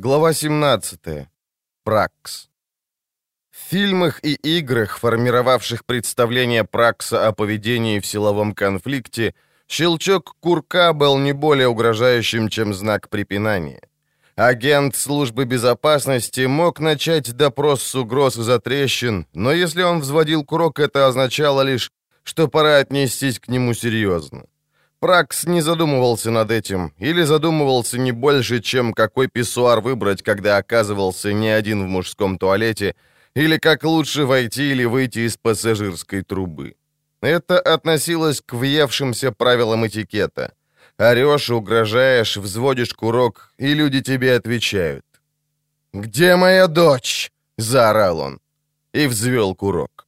Глава 17. Пракс. В фильмах и играх, формировавших представление Пракса о поведении в силовом конфликте, щелчок курка был не более угрожающим, чем знак препинания. Агент службы безопасности мог начать допрос с угроз за трещин, но если он взводил курок, это означало лишь, что пора отнестись к нему серьезно. Пракс не задумывался над этим, или задумывался не больше, чем какой писсуар выбрать, когда оказывался не один в мужском туалете, или как лучше войти или выйти из пассажирской трубы. Это относилось к въевшимся правилам этикета. Орешь, угрожаешь, взводишь курок, и люди тебе отвечают. «Где моя дочь?» — заорал он. И взвел курок.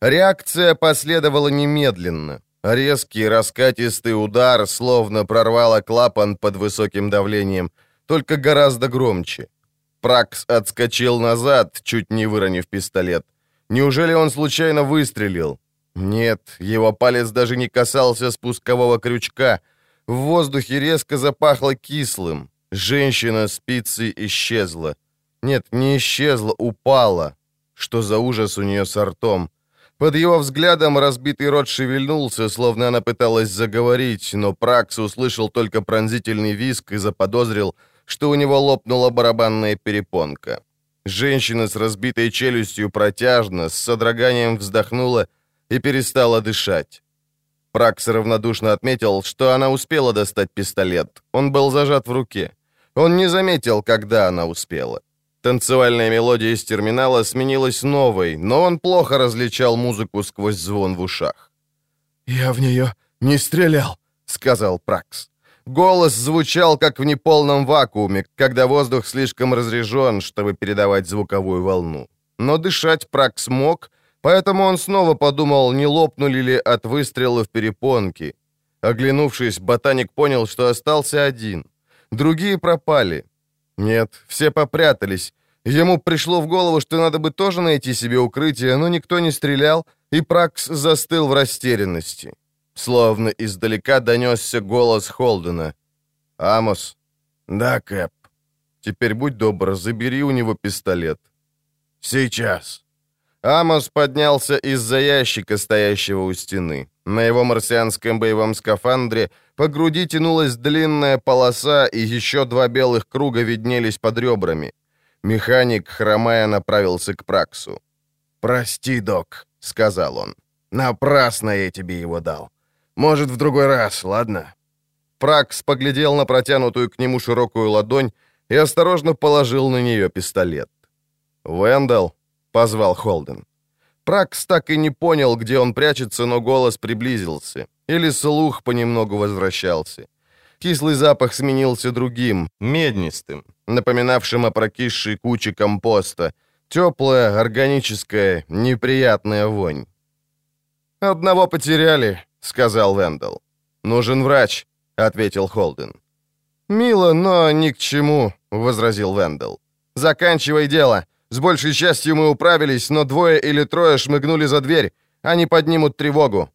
Реакция последовала немедленно. Резкий раскатистый удар словно прорвало клапан под высоким давлением, только гораздо громче. Пракс отскочил назад, чуть не выронив пистолет. Неужели он случайно выстрелил? Нет, его палец даже не касался спускового крючка. В воздухе резко запахло кислым. Женщина спицы исчезла. Нет, не исчезла, упала. Что за ужас у нее с ртом? Под его взглядом разбитый рот шевельнулся, словно она пыталась заговорить, но Пракс услышал только пронзительный визг и заподозрил, что у него лопнула барабанная перепонка. Женщина с разбитой челюстью протяжно, с содроганием вздохнула и перестала дышать. Пракс равнодушно отметил, что она успела достать пистолет. Он был зажат в руке. Он не заметил, когда она успела. Танцевальная мелодия из терминала сменилась новой, но он плохо различал музыку сквозь звон в ушах. «Я в нее не стрелял», — сказал Пракс. Голос звучал, как в неполном вакууме, когда воздух слишком разрежен, чтобы передавать звуковую волну. Но дышать Пракс мог, поэтому он снова подумал, не лопнули ли от выстрелов перепонки. Оглянувшись, ботаник понял, что остался один. Другие пропали. Нет, все попрятались. Ему пришло в голову, что надо бы тоже найти себе укрытие, но никто не стрелял, и Пракс застыл в растерянности. Словно издалека донесся голос Холдена. «Амос». «Да, Кэп». «Теперь будь добр, забери у него пистолет». «Сейчас». Амос поднялся из-за ящика, стоящего у стены. На его марсианском боевом скафандре по груди тянулась длинная полоса, и еще два белых круга виднелись под ребрами. Механик, хромая, направился к Праксу. «Прости, док», — сказал он. «Напрасно я тебе его дал. Может, в другой раз, ладно?» Пракс поглядел на протянутую к нему широкую ладонь и осторожно положил на нее пистолет. «Вендел», — позвал Холден. Пракс так и не понял, где он прячется, но голос приблизился. Или слух понемногу возвращался. Кислый запах сменился другим, меднистым, напоминавшим о прокисшей куче компоста. Теплая, органическая, неприятная вонь. «Одного потеряли», — сказал Вендел. «Нужен врач», — ответил Холден. «Мило, но ни к чему», — возразил Вендел. «Заканчивай дело. С большей частью мы управились, но двое или трое шмыгнули за дверь. Они поднимут тревогу».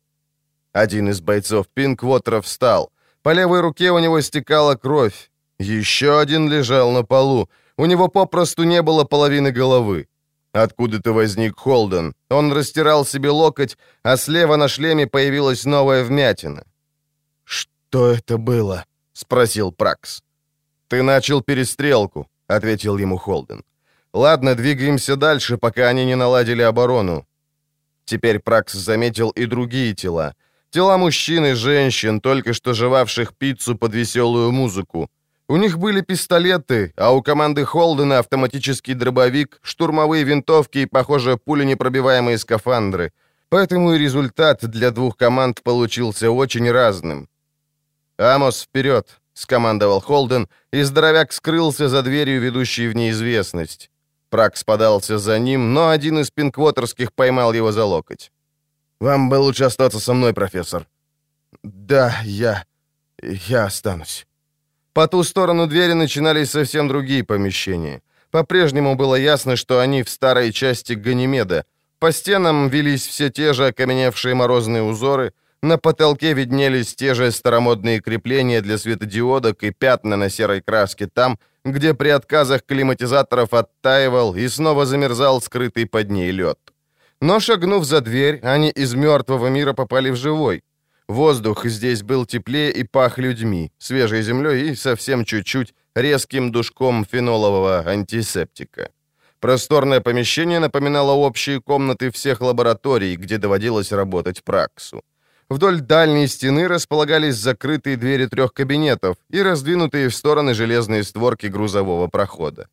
Один из бойцов Пинквотера встал. По левой руке у него стекала кровь. Еще один лежал на полу. У него попросту не было половины головы. Откуда-то возник Холден. Он растирал себе локоть, а слева на шлеме появилась новая вмятина. «Что это было?» — спросил Пракс. «Ты начал перестрелку», — ответил ему Холден. «Ладно, двигаемся дальше, пока они не наладили оборону». Теперь Пракс заметил и другие тела. Тела мужчин и женщин, только что жевавших пиццу под веселую музыку. У них были пистолеты, а у команды Холдена автоматический дробовик, штурмовые винтовки и, похоже, пуленепробиваемые скафандры. Поэтому и результат для двух команд получился очень разным. «Амос, вперед!» — скомандовал Холден, и здоровяк скрылся за дверью, ведущей в неизвестность. Пракс подался за ним, но один из пинквотерских поймал его за локоть. Вам бы лучше остаться со мной, профессор». «Да, я... я останусь». По ту сторону двери начинались совсем другие помещения. По-прежнему было ясно, что они в старой части Ганимеда. По стенам велись все те же окаменевшие морозные узоры, На потолке виднелись те же старомодные крепления для светодиодок и пятна на серой краске там, где при отказах климатизаторов оттаивал и снова замерзал скрытый под ней лед. Но шагнув за дверь, они из мертвого мира попали в живой. Воздух здесь был теплее и пах людьми, свежей землей и совсем чуть-чуть резким душком фенолового антисептика. Просторное помещение напоминало общие комнаты всех лабораторий, где доводилось работать праксу. Вдоль дальней стены располагались закрытые двери трех кабинетов и раздвинутые в стороны железные створки грузового прохода.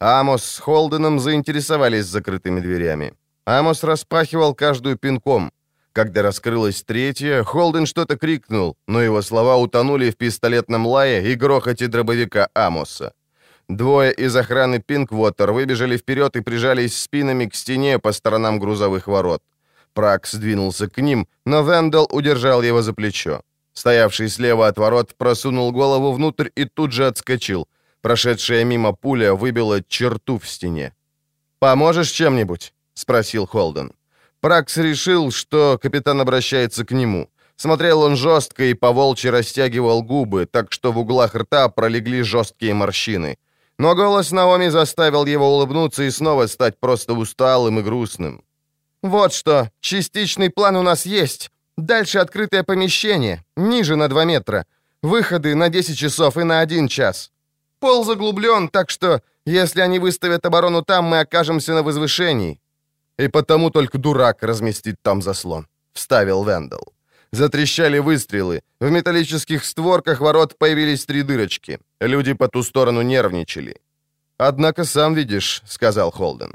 Амос с Холденом заинтересовались закрытыми дверями. Амос распахивал каждую пинком. Когда раскрылась третья, Холден что-то крикнул, но его слова утонули в пистолетном лае и грохоте дробовика Амоса. Двое из охраны Пинквотер выбежали вперед и прижались спинами к стене по сторонам грузовых ворот. Пракс двинулся к ним, но Вендел удержал его за плечо. Стоявший слева от ворот просунул голову внутрь и тут же отскочил. Прошедшая мимо пуля выбила черту в стене. «Поможешь чем-нибудь?» — спросил Холден. Пракс решил, что капитан обращается к нему. Смотрел он жестко и поволчьи растягивал губы, так что в углах рта пролегли жесткие морщины. Но голос Наоми заставил его улыбнуться и снова стать просто усталым и грустным. «Вот что, частичный план у нас есть. Дальше открытое помещение, ниже на 2 метра. Выходы на 10 часов и на 1 час. Пол заглублен, так что, если они выставят оборону там, мы окажемся на возвышении». «И потому только дурак разместит там заслон», — вставил Вендел. Затрещали выстрелы. В металлических створках ворот появились три дырочки. Люди по ту сторону нервничали. «Однако сам видишь», — сказал Холден.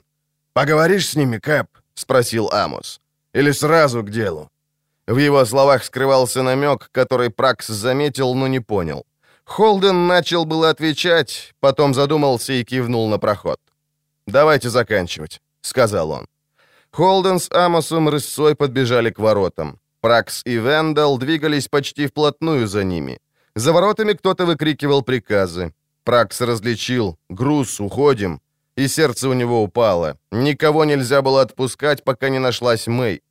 «Поговоришь с ними, Кэп?» — спросил Амос. «Или сразу к делу?» В его словах скрывался намек, который Пракс заметил, но не понял. Холден начал было отвечать, потом задумался и кивнул на проход. «Давайте заканчивать», — сказал он. Холден с Амосом рысцой подбежали к воротам. Пракс и Вендел двигались почти вплотную за ними. За воротами кто-то выкрикивал приказы. Пракс различил «Груз, уходим!» и сердце у него упало. Никого нельзя было отпускать, пока не нашлась Мэй.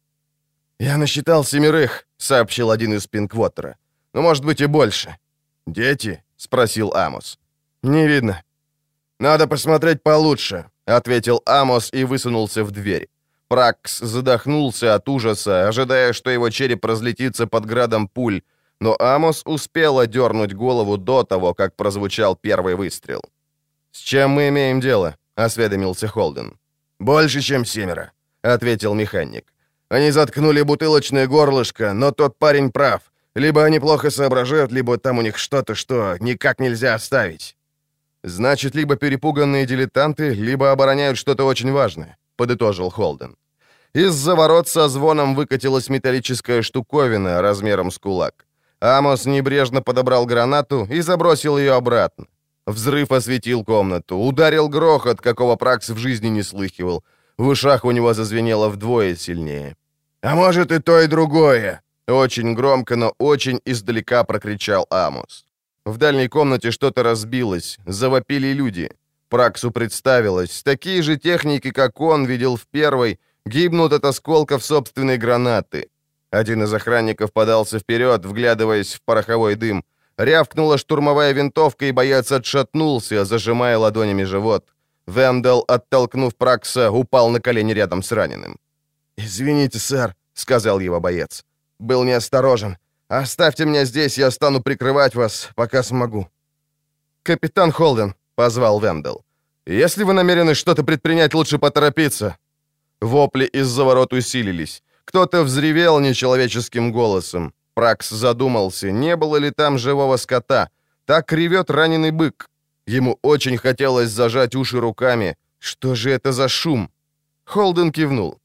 «Я насчитал семерых», — сообщил один из Пинквотера. «Ну, может быть, и больше». «Дети?» — спросил Амос. «Не видно». «Надо посмотреть получше», — ответил Амос и высунулся в дверь. Пракс задохнулся от ужаса, ожидая, что его череп разлетится под градом пуль, но Амос успел одернуть голову до того, как прозвучал первый выстрел. «С чем мы имеем дело?» — осведомился Холден. «Больше, чем семеро», — ответил механик. «Они заткнули бутылочное горлышко, но тот парень прав. Либо они плохо соображают, либо там у них что-то, что никак нельзя оставить». «Значит, либо перепуганные дилетанты, либо обороняют что-то очень важное», — подытожил Холден. Из-за ворот со звоном выкатилась металлическая штуковина размером с кулак. Амос небрежно подобрал гранату и забросил ее обратно. Взрыв осветил комнату, ударил грохот, какого Пракс в жизни не слыхивал. В ушах у него зазвенело вдвое сильнее. «А может и то, и другое!» Очень громко, но очень издалека прокричал Амос. В дальней комнате что-то разбилось, завопили люди. Праксу представилось, такие же техники, как он видел в первой, гибнут от осколков собственной гранаты. Один из охранников подался вперед, вглядываясь в пороховой дым. Рявкнула штурмовая винтовка, и боец отшатнулся, зажимая ладонями живот. Вендел, оттолкнув Пракса, упал на колени рядом с раненым. «Извините, сэр», — сказал его боец. «Был неосторожен. Оставьте меня здесь, я стану прикрывать вас, пока смогу». «Капитан Холден», — позвал Вендел. «Если вы намерены что-то предпринять, лучше поторопиться. Вопли из-за ворот усилились. Кто-то взревел нечеловеческим голосом. Пракс задумался, не было ли там живого скота. Так ревет раненый бык. Ему очень хотелось зажать уши руками. Что же это за шум? Холден кивнул.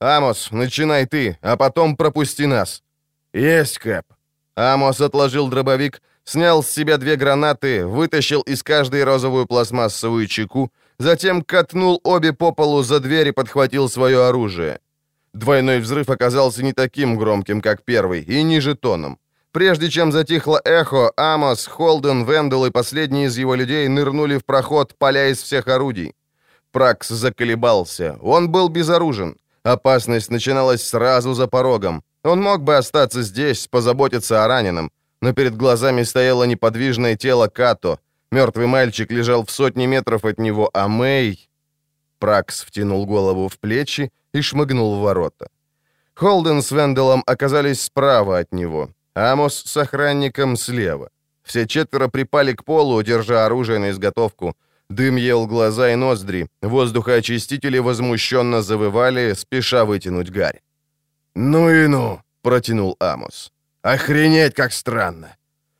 «Амос, начинай ты, а потом пропусти нас». «Есть, Кэп». Амос отложил дробовик, снял с себя две гранаты, вытащил из каждой розовую пластмассовую чеку Затем катнул обе по полу за дверь и подхватил свое оружие. Двойной взрыв оказался не таким громким, как первый, и ниже тоном. Прежде чем затихло эхо, Амос, Холден, Вендел и последние из его людей нырнули в проход, поля из всех орудий. Пракс заколебался. Он был безоружен. Опасность начиналась сразу за порогом. Он мог бы остаться здесь, позаботиться о раненом, но перед глазами стояло неподвижное тело Като. Мертвый мальчик лежал в сотни метров от него, а Мэй... Пракс втянул голову в плечи и шмыгнул в ворота. Холден с Венделом оказались справа от него, Амос с охранником слева. Все четверо припали к полу, держа оружие на изготовку. Дым ел глаза и ноздри, воздухоочистители возмущенно завывали, спеша вытянуть гарь. «Ну и ну!» — протянул Амос. «Охренеть, как странно!»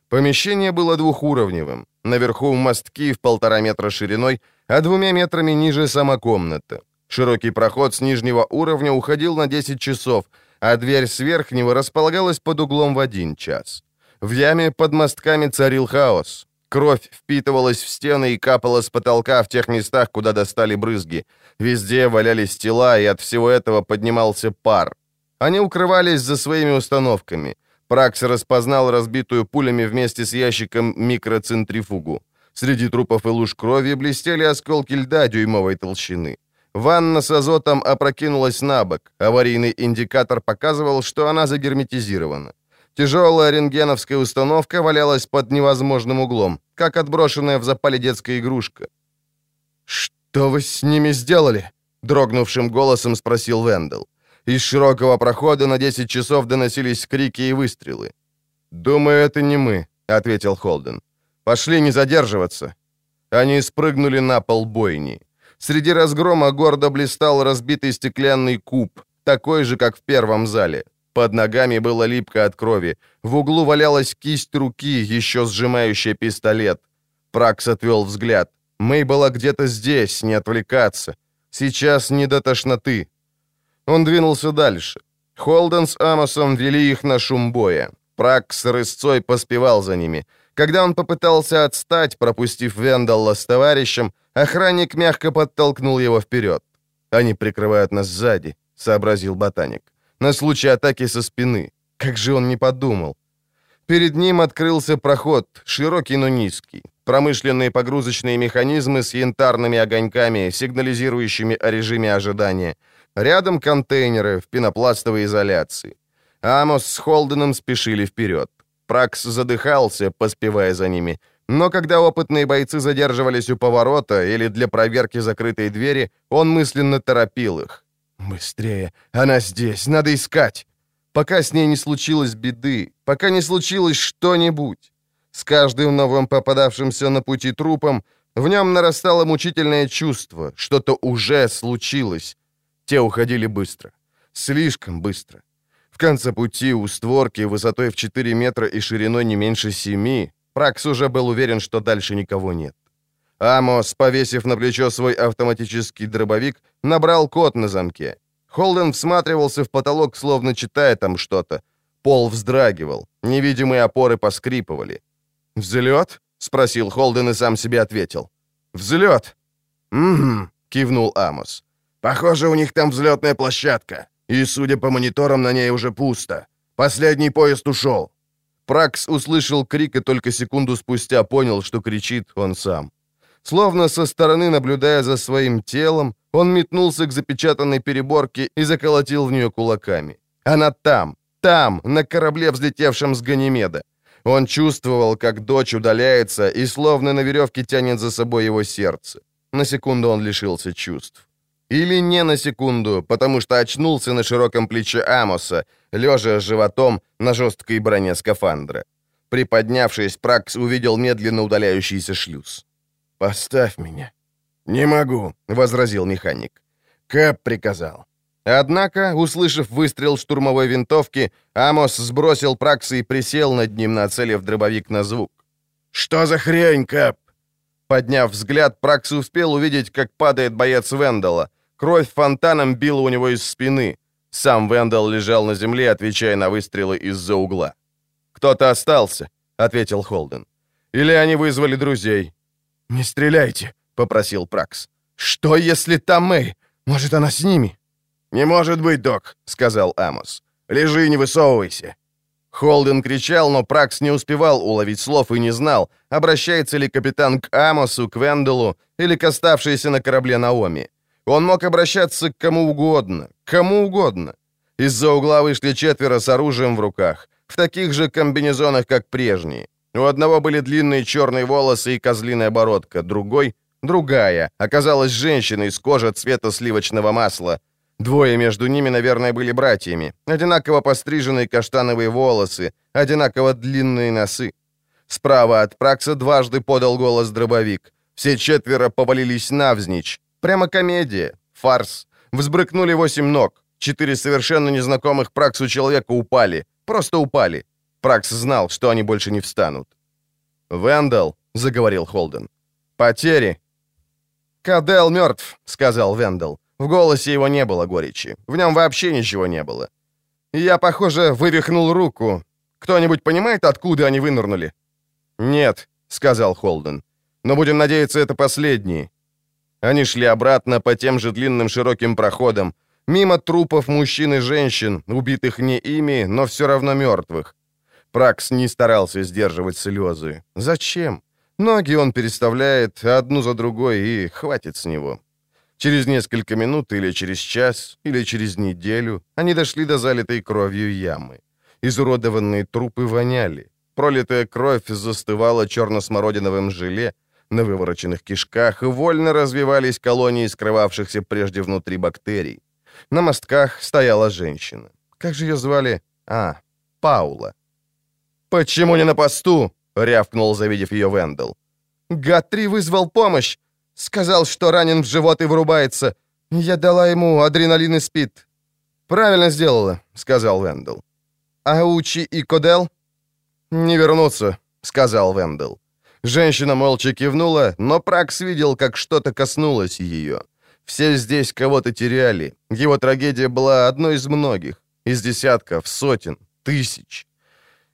Помещение было двухуровневым. Наверху мостки в полтора метра шириной, а двумя метрами ниже сама комната. Широкий проход с нижнего уровня уходил на 10 часов, а дверь с верхнего располагалась под углом в один час. В яме под мостками царил хаос. Кровь впитывалась в стены и капала с потолка в тех местах, куда достали брызги. Везде валялись тела, и от всего этого поднимался пар. Они укрывались за своими установками. Пракс распознал разбитую пулями вместе с ящиком микроцентрифугу. Среди трупов и луж крови блестели осколки льда дюймовой толщины. Ванна с азотом опрокинулась на бок. Аварийный индикатор показывал, что она загерметизирована. Тяжелая рентгеновская установка валялась под невозможным углом, как отброшенная в запале детская игрушка. «Что вы с ними сделали?» — дрогнувшим голосом спросил Вендел. Из широкого прохода на 10 часов доносились крики и выстрелы. «Думаю, это не мы», — ответил Холден. «Пошли не задерживаться». Они спрыгнули на пол бойни. Среди разгрома гордо блистал разбитый стеклянный куб, такой же, как в первом зале. Под ногами было липко от крови. В углу валялась кисть руки, еще сжимающая пистолет. Пракс отвел взгляд. Мэй была где-то здесь, не отвлекаться. Сейчас не до тошноты. Он двинулся дальше. Холден с Амосом вели их на шум боя. Пракс с рысцой поспевал за ними. Когда он попытался отстать, пропустив Вендалла с товарищем, охранник мягко подтолкнул его вперед. «Они прикрывают нас сзади», — сообразил ботаник. «На случай атаки со спины. Как же он не подумал?» Перед ним открылся проход, широкий, но низкий. Промышленные погрузочные механизмы с янтарными огоньками, сигнализирующими о режиме ожидания. Рядом контейнеры в пенопластовой изоляции. Амос с Холденом спешили вперед. Пракс задыхался, поспевая за ними. Но когда опытные бойцы задерживались у поворота или для проверки закрытой двери, он мысленно торопил их. «Быстрее! Она здесь! Надо искать!» Пока с ней не случилось беды, пока не случилось что-нибудь. С каждым новым попадавшимся на пути трупом в нем нарастало мучительное чувство, что-то уже случилось. Те уходили быстро. Слишком быстро конце пути у створки высотой в 4 метра и шириной не меньше 7, Пракс уже был уверен, что дальше никого нет. Амос, повесив на плечо свой автоматический дробовик, набрал код на замке. Холден всматривался в потолок, словно читая там что-то. Пол вздрагивал, невидимые опоры поскрипывали. «Взлет?» — спросил Холден и сам себе ответил. «Взлет!» «Угу», — кивнул Амос. «Похоже, у них там взлетная площадка». И, судя по мониторам, на ней уже пусто. Последний поезд ушел. Пракс услышал крик и только секунду спустя понял, что кричит он сам. Словно со стороны, наблюдая за своим телом, он метнулся к запечатанной переборке и заколотил в нее кулаками. Она там, там, на корабле, взлетевшем с Ганимеда. Он чувствовал, как дочь удаляется и словно на веревке тянет за собой его сердце. На секунду он лишился чувств. Или не на секунду, потому что очнулся на широком плече Амоса, лежа животом на жесткой броне скафандра. Приподнявшись, Пракс увидел медленно удаляющийся шлюз. «Поставь меня». «Не могу», — возразил механик. «Кэп приказал». Однако, услышав выстрел штурмовой винтовки, Амос сбросил Пракса и присел над ним, нацелив дробовик на звук. «Что за хрень, Кэп?» Подняв взгляд, Пракс успел увидеть, как падает боец Вендела. Кровь фонтаном била у него из спины. Сам Вендел лежал на земле, отвечая на выстрелы из-за угла. «Кто-то остался», — ответил Холден. «Или они вызвали друзей». «Не стреляйте», — попросил Пракс. «Что, если там Мэй? Может, она с ними?» «Не может быть, док», — сказал Амос. «Лежи и не высовывайся». Холден кричал, но Пракс не успевал уловить слов и не знал, обращается ли капитан к Амосу, к Венделу или к оставшейся на корабле Наоми. Он мог обращаться к кому угодно, кому угодно. Из-за угла вышли четверо с оружием в руках, в таких же комбинезонах, как прежние. У одного были длинные черные волосы и козлиная бородка, другой — другая, оказалась женщина из кожи цвета сливочного масла. Двое между ними, наверное, были братьями. Одинаково постриженные каштановые волосы, одинаково длинные носы. Справа от Пракса дважды подал голос дробовик. Все четверо повалились навзничь. Прямо комедия, фарс. Взбрыкнули восемь ног. Четыре совершенно незнакомых Праксу человека упали. Просто упали. Пракс знал, что они больше не встанут. «Вендел», — заговорил Холден. «Потери». «Кадел мертв», — сказал Вендел. В голосе его не было горечи. В нем вообще ничего не было. Я, похоже, вывихнул руку. Кто-нибудь понимает, откуда они вынырнули? «Нет», — сказал Холден. «Но будем надеяться, это последние». Они шли обратно по тем же длинным широким проходам, мимо трупов мужчин и женщин, убитых не ими, но все равно мертвых. Пракс не старался сдерживать слезы. Зачем? Ноги он переставляет одну за другой, и хватит с него. Через несколько минут или через час, или через неделю они дошли до залитой кровью ямы. Изуродованные трупы воняли. Пролитая кровь застывала черно-смородиновым желе, на вывороченных кишках вольно развивались колонии скрывавшихся прежде внутри бактерий. На мостках стояла женщина. Как же ее звали? А, Паула. «Почему не на посту?» — рявкнул, завидев ее Вендел. «Гатри вызвал помощь. Сказал, что ранен в живот и вырубается. Я дала ему адреналин и спит». «Правильно сделала», — сказал Вендел. «Аучи и Кодел?» «Не вернуться», — сказал Вендел. Женщина молча кивнула, но Пракс видел, как что-то коснулось ее. Все здесь кого-то теряли. Его трагедия была одной из многих, из десятков, сотен, тысяч.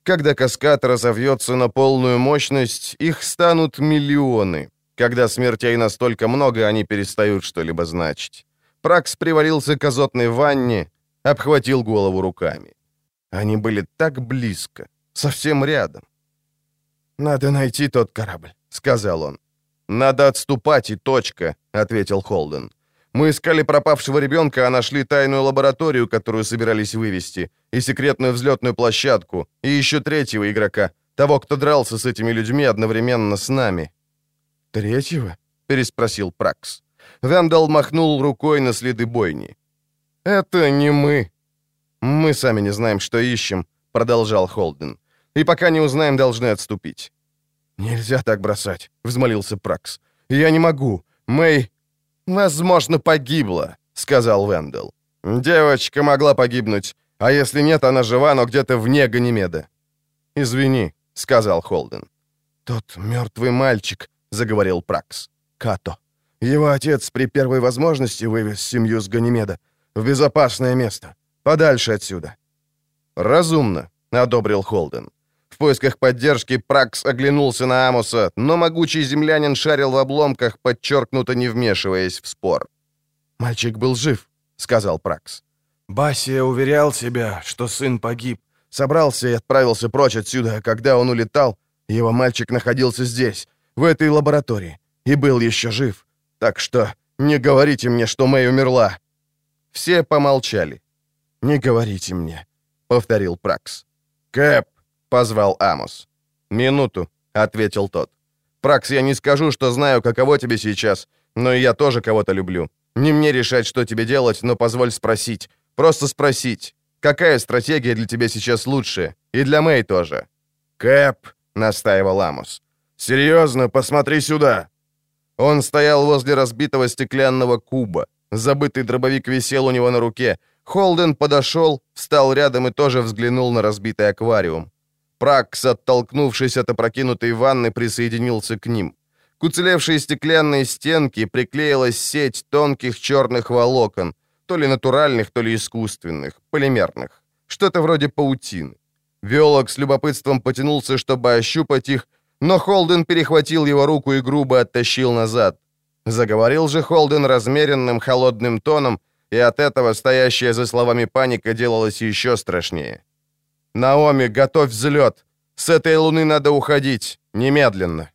Когда каскад разовьется на полную мощность, их станут миллионы. Когда смертей настолько много, они перестают что-либо значить. Пракс привалился к азотной ванне, обхватил голову руками. Они были так близко, совсем рядом. «Надо найти тот корабль», — сказал он. «Надо отступать, и точка», — ответил Холден. «Мы искали пропавшего ребенка, а нашли тайную лабораторию, которую собирались вывести, и секретную взлетную площадку, и еще третьего игрока, того, кто дрался с этими людьми одновременно с нами». «Третьего?» — переспросил Пракс. Вендал махнул рукой на следы бойни. «Это не мы». «Мы сами не знаем, что ищем», — продолжал Холден и пока не узнаем, должны отступить». «Нельзя так бросать», — взмолился Пракс. «Я не могу. Мэй...» «Возможно, погибла», — сказал Вендел. «Девочка могла погибнуть, а если нет, она жива, но где-то вне Ганимеда». «Извини», — сказал Холден. «Тот мертвый мальчик», — заговорил Пракс. «Като. Его отец при первой возможности вывез семью с Ганимеда в безопасное место, подальше отсюда». «Разумно», — одобрил Холден. В поисках поддержки Пракс оглянулся на Амоса, но могучий землянин шарил в обломках, подчеркнуто не вмешиваясь в спор. «Мальчик был жив», — сказал Пракс. Басия уверял себя, что сын погиб. Собрался и отправился прочь отсюда, а когда он улетал, его мальчик находился здесь, в этой лаборатории, и был еще жив. Так что не говорите мне, что Мэй умерла». Все помолчали. «Не говорите мне», — повторил Пракс. «Кэп, — позвал Амос. «Минуту», — ответил тот. «Пракс, я не скажу, что знаю, каково тебе сейчас, но и я тоже кого-то люблю. Не мне решать, что тебе делать, но позволь спросить. Просто спросить. Какая стратегия для тебя сейчас лучшая? И для Мэй тоже». «Кэп», — настаивал Амос. «Серьезно, посмотри сюда». Он стоял возле разбитого стеклянного куба. Забытый дробовик висел у него на руке. Холден подошел, встал рядом и тоже взглянул на разбитый аквариум. Пракс, оттолкнувшись от опрокинутой ванны, присоединился к ним. К уцелевшей стеклянной стенке приклеилась сеть тонких черных волокон, то ли натуральных, то ли искусственных, полимерных. Что-то вроде паутины. Биолог с любопытством потянулся, чтобы ощупать их, но Холден перехватил его руку и грубо оттащил назад. Заговорил же Холден размеренным, холодным тоном, и от этого стоящая за словами паника делалась еще страшнее. «Наоми, готовь взлет! С этой луны надо уходить! Немедленно!»